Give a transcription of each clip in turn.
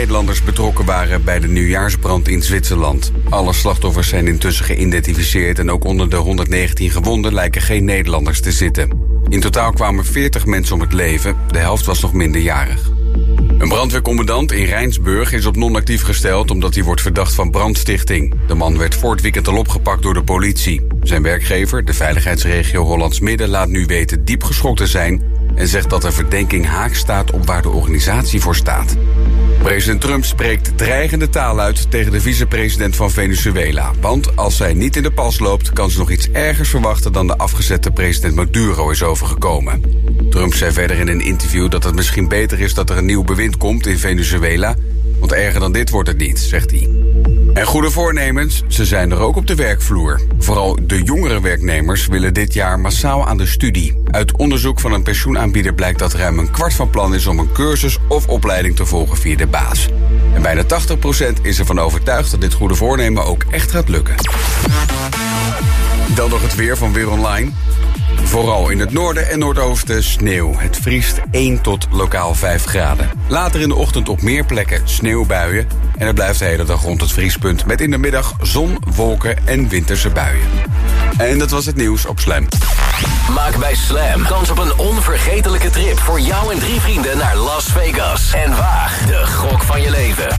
Nederlanders betrokken waren bij de nieuwjaarsbrand in Zwitserland. Alle slachtoffers zijn intussen geïdentificeerd en ook onder de 119 gewonden lijken geen Nederlanders te zitten. In totaal kwamen 40 mensen om het leven, de helft was nog minderjarig. Een brandweercommandant in Rijnsburg is op non-actief gesteld omdat hij wordt verdacht van brandstichting. De man werd voor het weekend al opgepakt door de politie. Zijn werkgever, de veiligheidsregio Hollands Midden, laat nu weten diep geschokt te zijn en zegt dat de verdenking haak staat op waar de organisatie voor staat. President Trump spreekt dreigende taal uit tegen de vicepresident van Venezuela. Want als zij niet in de pas loopt, kan ze nog iets ergers verwachten dan de afgezette president Maduro is overgekomen. Trump zei verder in een interview dat het misschien beter is dat er een nieuw bewind komt in Venezuela. Want erger dan dit wordt het niet, zegt hij. En goede voornemens, ze zijn er ook op de werkvloer. Vooral de jongere werknemers willen dit jaar massaal aan de studie. Uit onderzoek van een pensioenaanbieder blijkt dat ruim een kwart van plan is om een cursus of opleiding te volgen via de baas. En bijna 80% is ervan overtuigd dat dit goede voornemen ook echt gaat lukken. Dan nog het weer van Weer Online. Vooral in het noorden en noordoosten sneeuw. Het vriest 1 tot lokaal 5 graden. Later in de ochtend op meer plekken sneeuwbuien. En het blijft de hele dag rond het vriespunt. Met in de middag zon, wolken en winterse buien. En dat was het nieuws op Slam. Maak bij Slam kans op een onvergetelijke trip voor jou en drie vrienden naar Las Vegas. En waag de gok van je leven.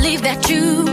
believe that you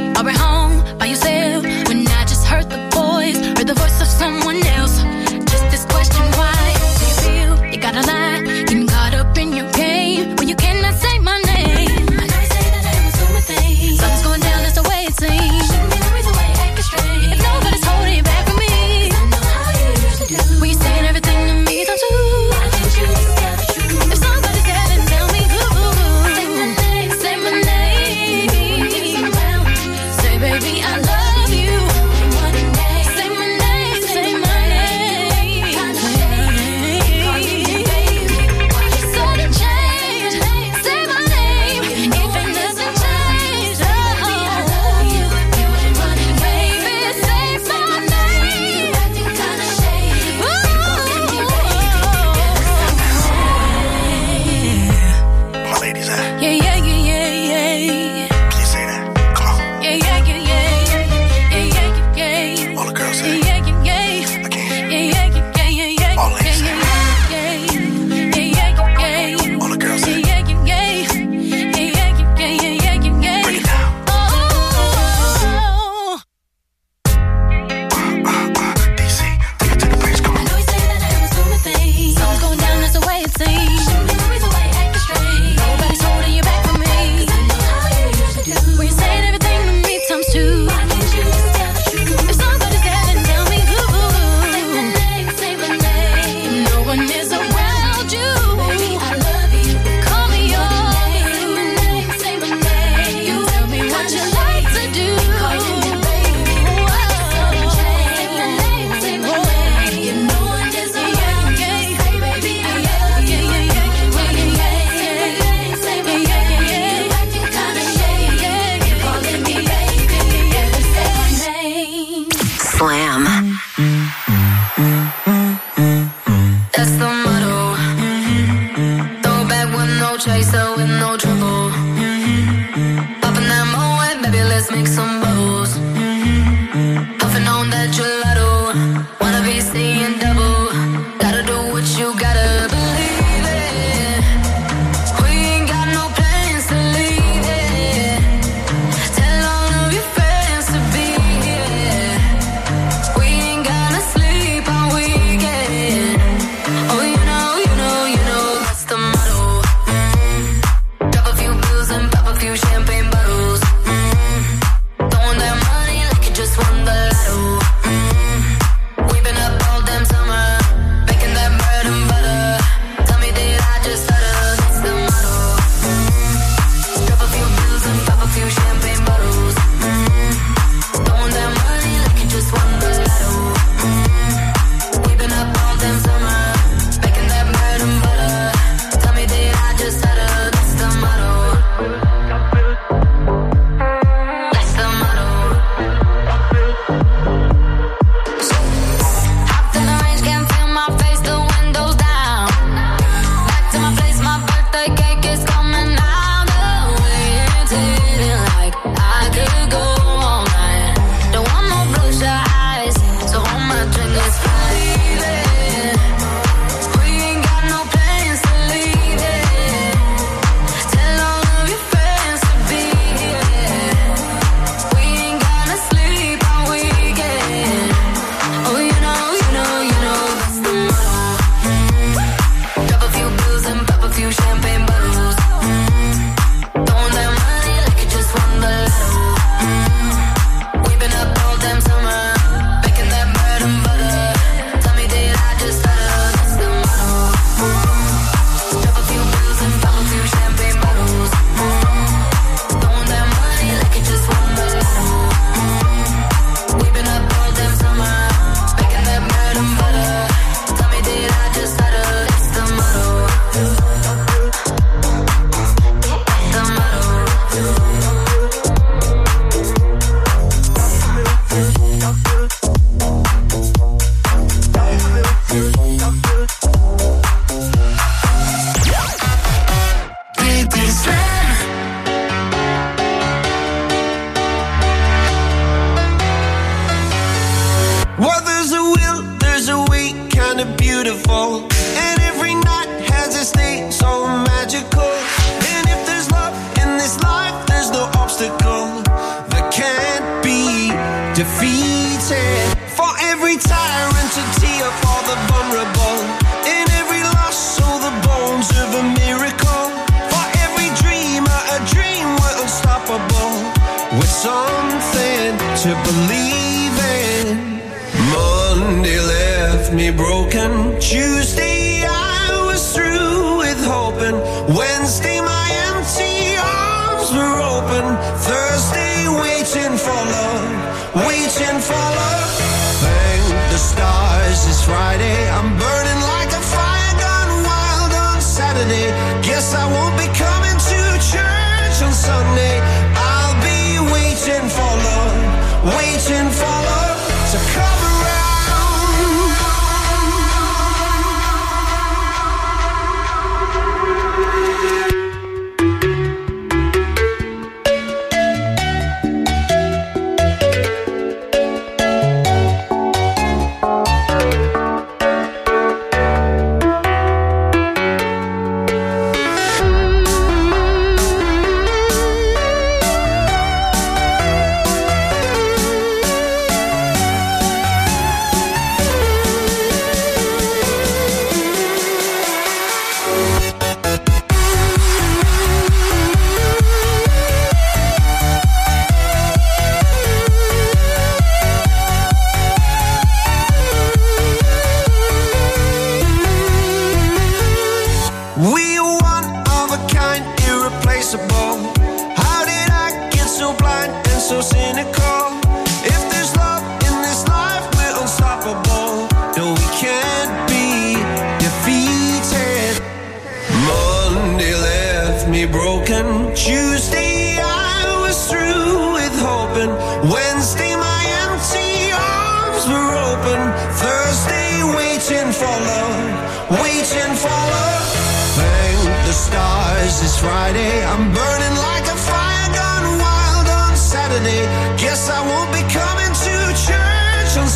stars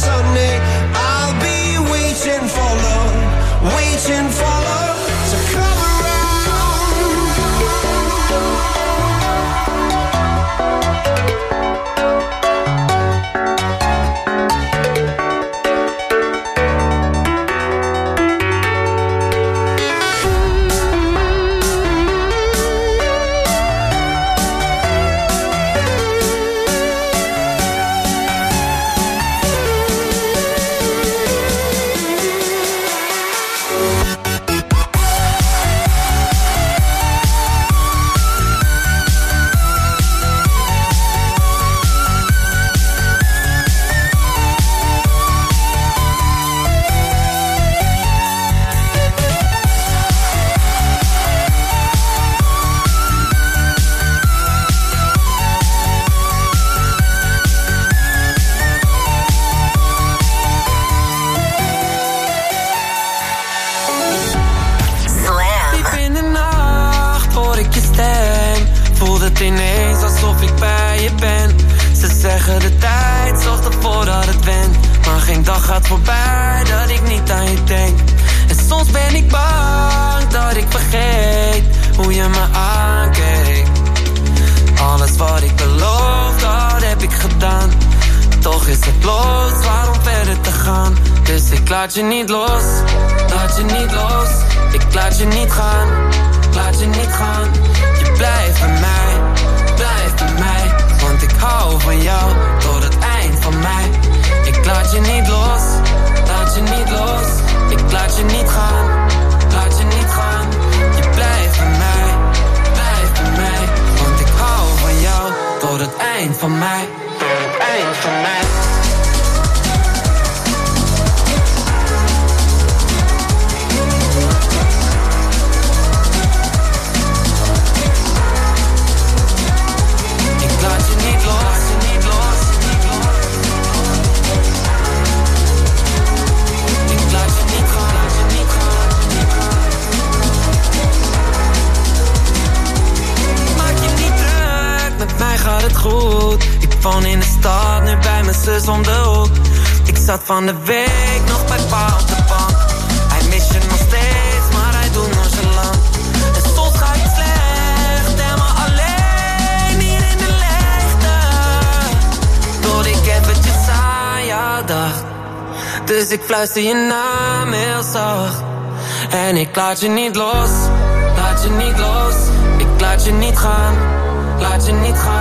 Sunday zus de hoek. Ik zat van de week nog bij pa op de bank. Hij mist je nog steeds, maar hij doet nog zo lang. En soms ga slecht, slecht, maar alleen hier in de leegte. Door ik te aan ja, dag. Dus ik fluister je naam heel zacht. En ik laat je niet los, laat je niet los. Ik laat je niet gaan, laat je niet gaan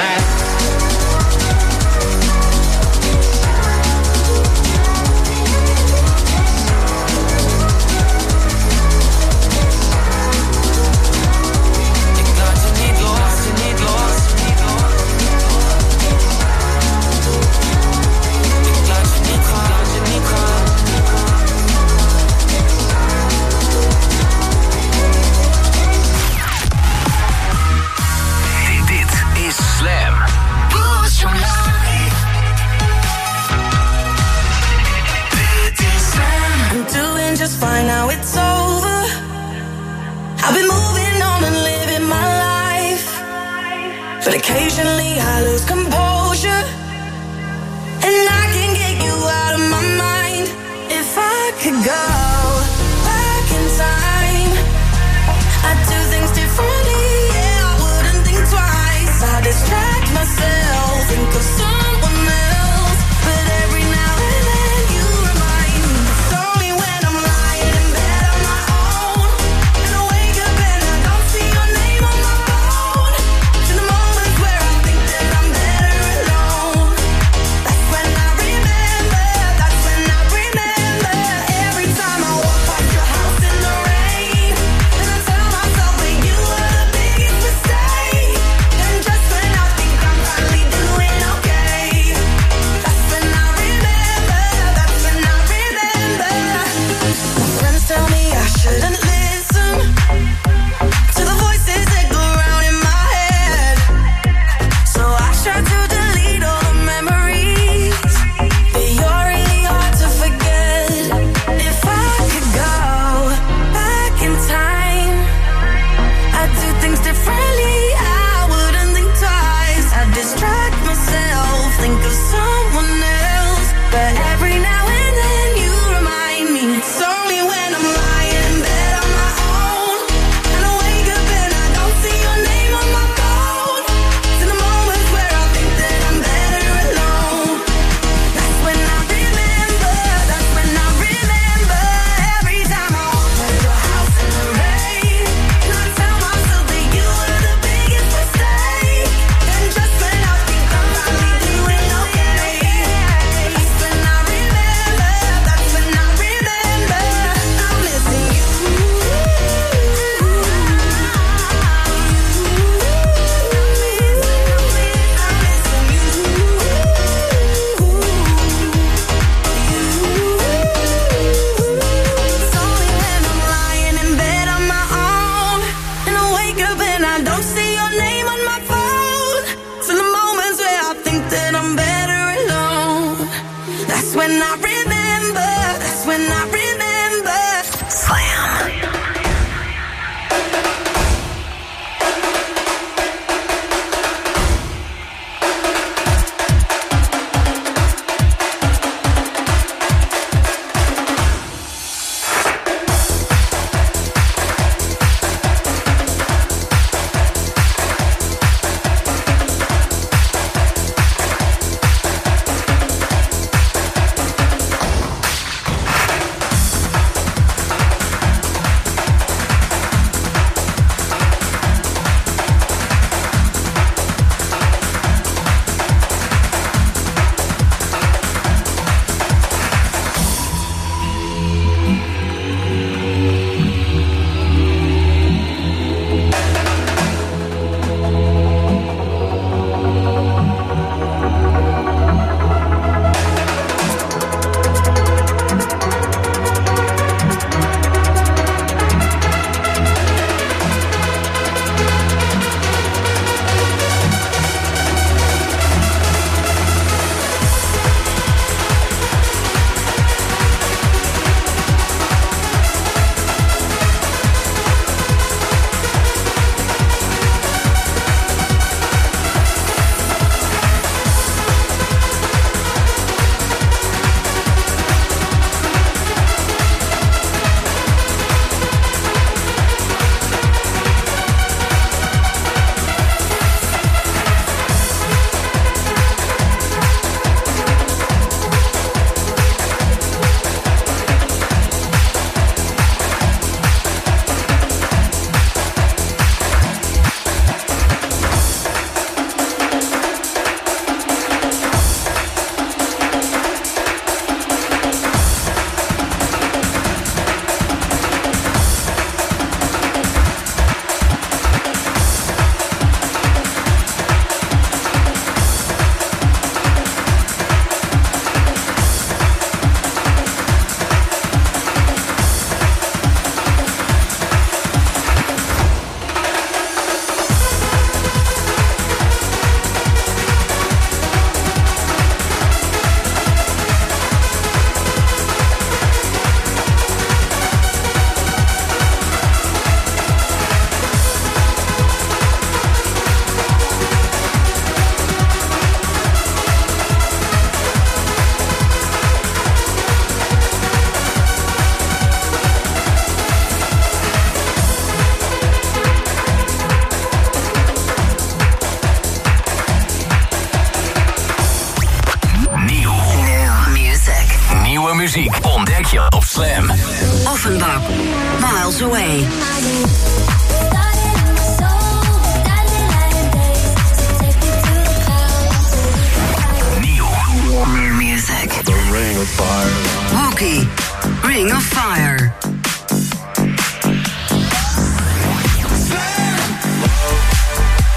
muziek ontdek je op Slam. Offenbach, Miles Away. New music. The Ring of Fire. Wookie, Ring of Fire.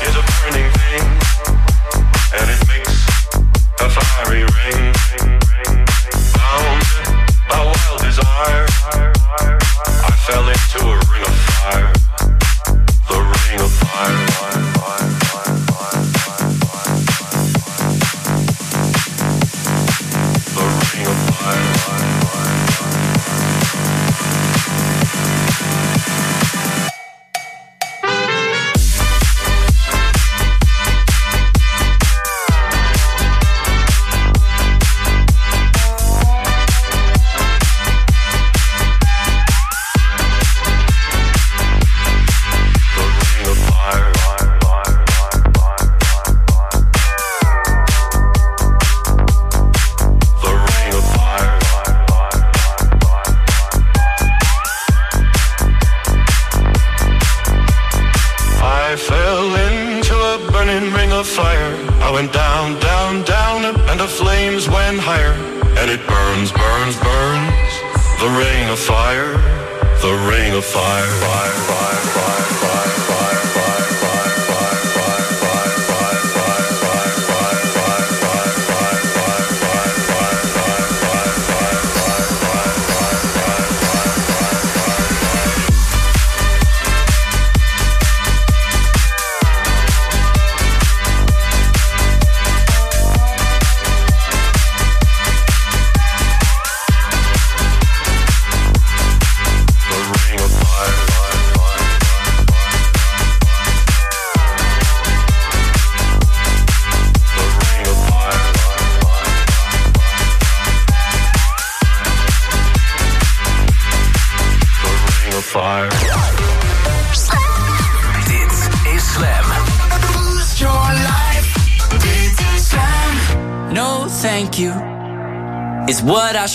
is a burning thing, and it makes a fiery ring. desire. I fell into a ring of fire.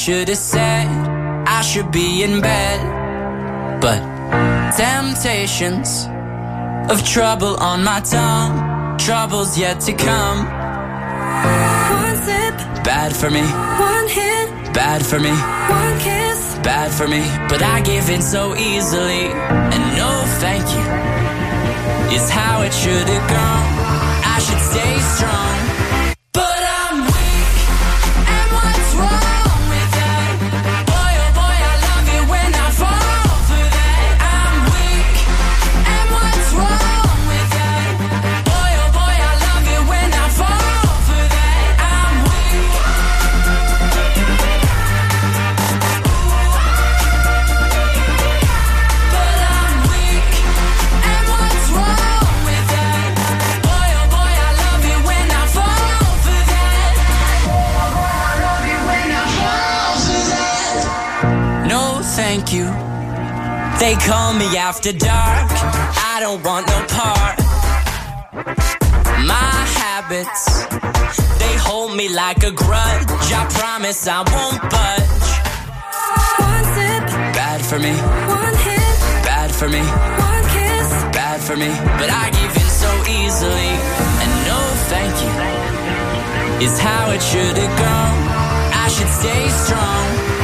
should have said I should be in bed. But temptations of trouble on my tongue, troubles yet to come. One sip, bad for me. One hit, bad for me. One kiss, bad for me. But I give in so easily, and no thank you is how it should have gone. I should stay strong. me after dark. I don't want no part. My habits, they hold me like a grudge. I promise I won't budge. One sip, bad for me. One hit, bad for me. One kiss, bad for me. But I give in so easily. And no thank you is how it should have gone. I should stay strong.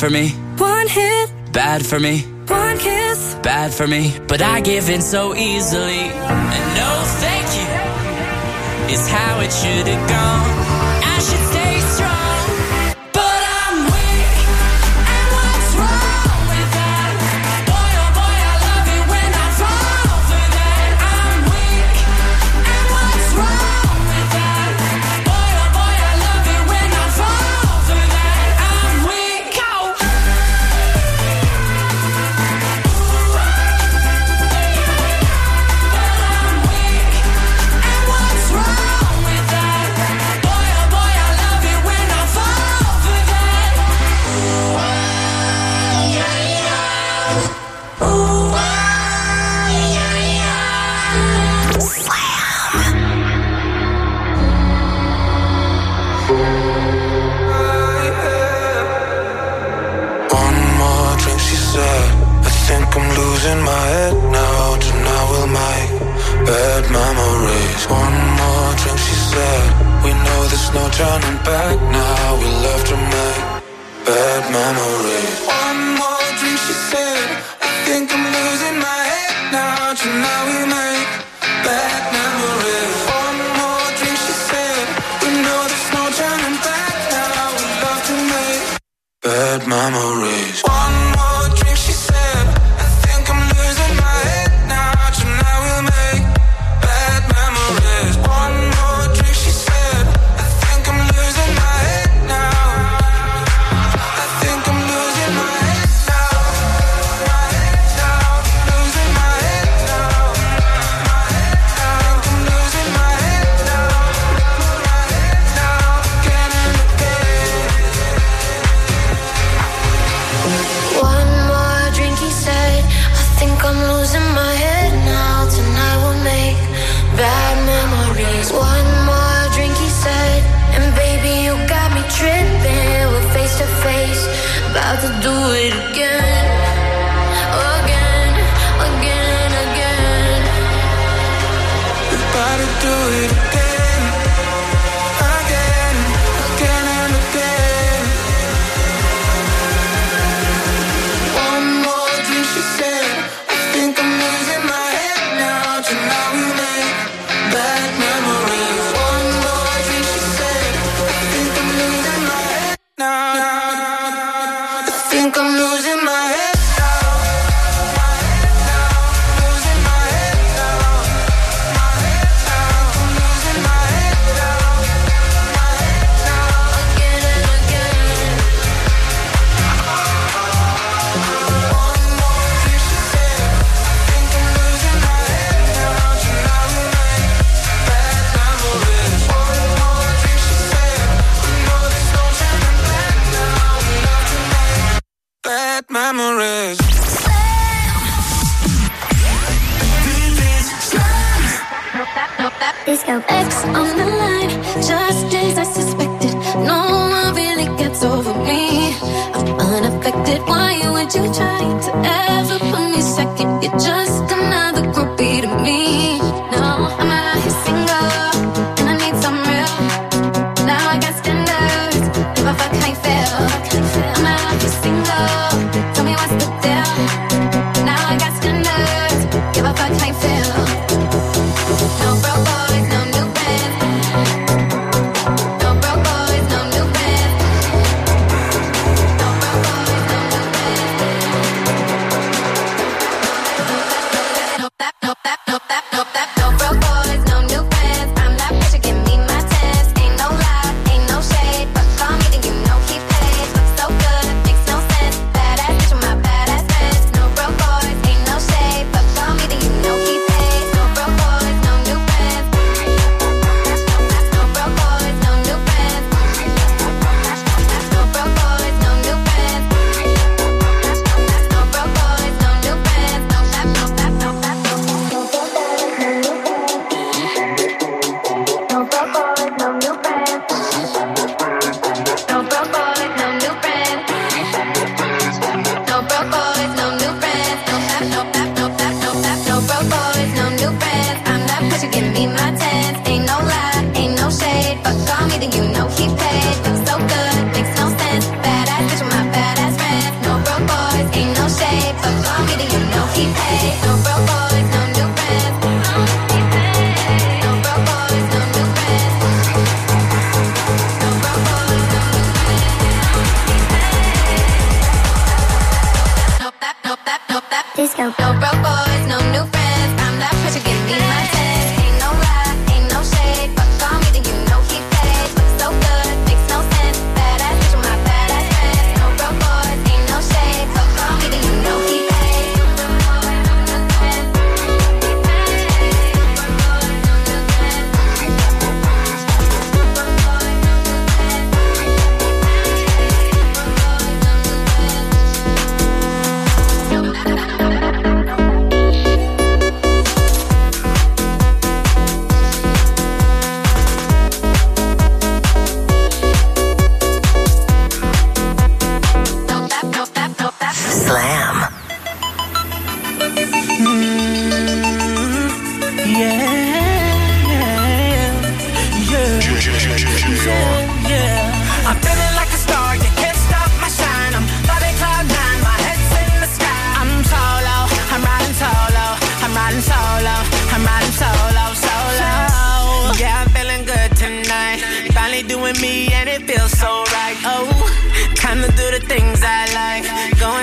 for me. One hit. Bad for me. One kiss. Bad for me. But I give in so easily. And no thank you is how it should have gone. mamma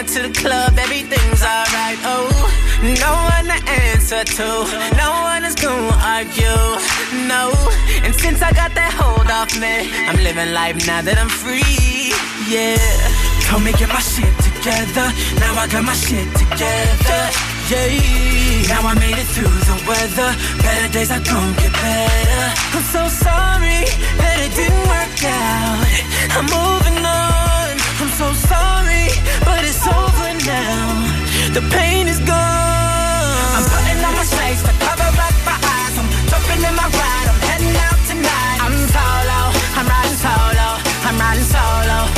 to the club, everything's alright. Oh, no one to answer to, no one is gonna argue. No, and since I got that hold off me, I'm living life now that I'm free. Yeah. Told me get my shit together, now I got my shit together. Yeah. Now I made it through the weather. Better days are gonna get better. I'm so sorry that it didn't work out. I'm moving so sorry, but it's over now. The pain is gone. I'm putting on my shades to cover up my eyes. I'm jumping in my ride. I'm heading out tonight. I'm solo. I'm riding solo. I'm riding solo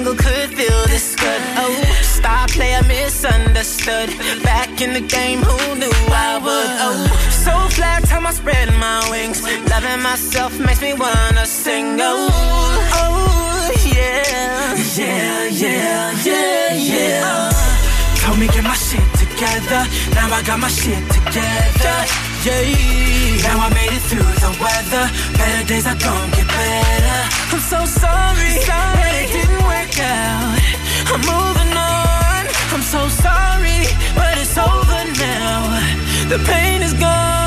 single could feel this good. Oh, star player misunderstood. Back in the game, who knew I would? Oh, so fly, time I spread my wings. Loving myself makes me wanna sing. Oh, oh, yeah, yeah, yeah, yeah, yeah. Told me get my shit together. Now I got my shit together. Yeah. Now I made it through the weather. Better days are gonna get better. I'm so sorry, sorry. that it didn't work out. I'm moving on. I'm so sorry, but it's over now. The pain is gone.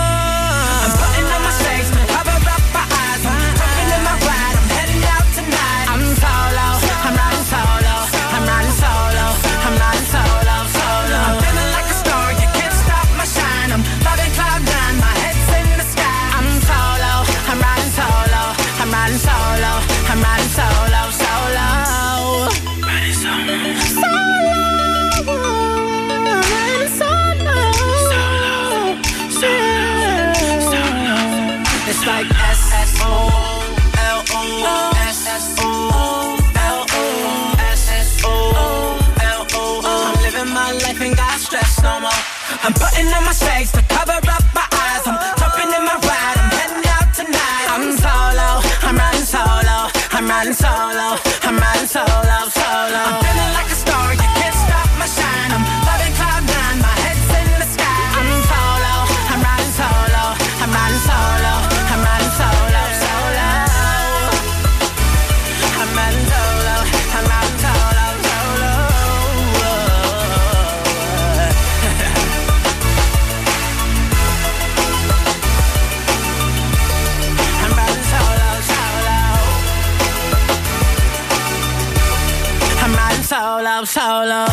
I'm putting on my shades solo, solo.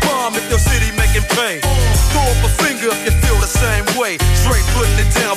cafe. Throw up a finger if you feel the same way. Straight putting it down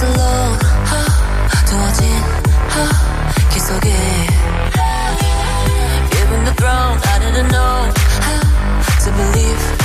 was the throne I didn't know to believe.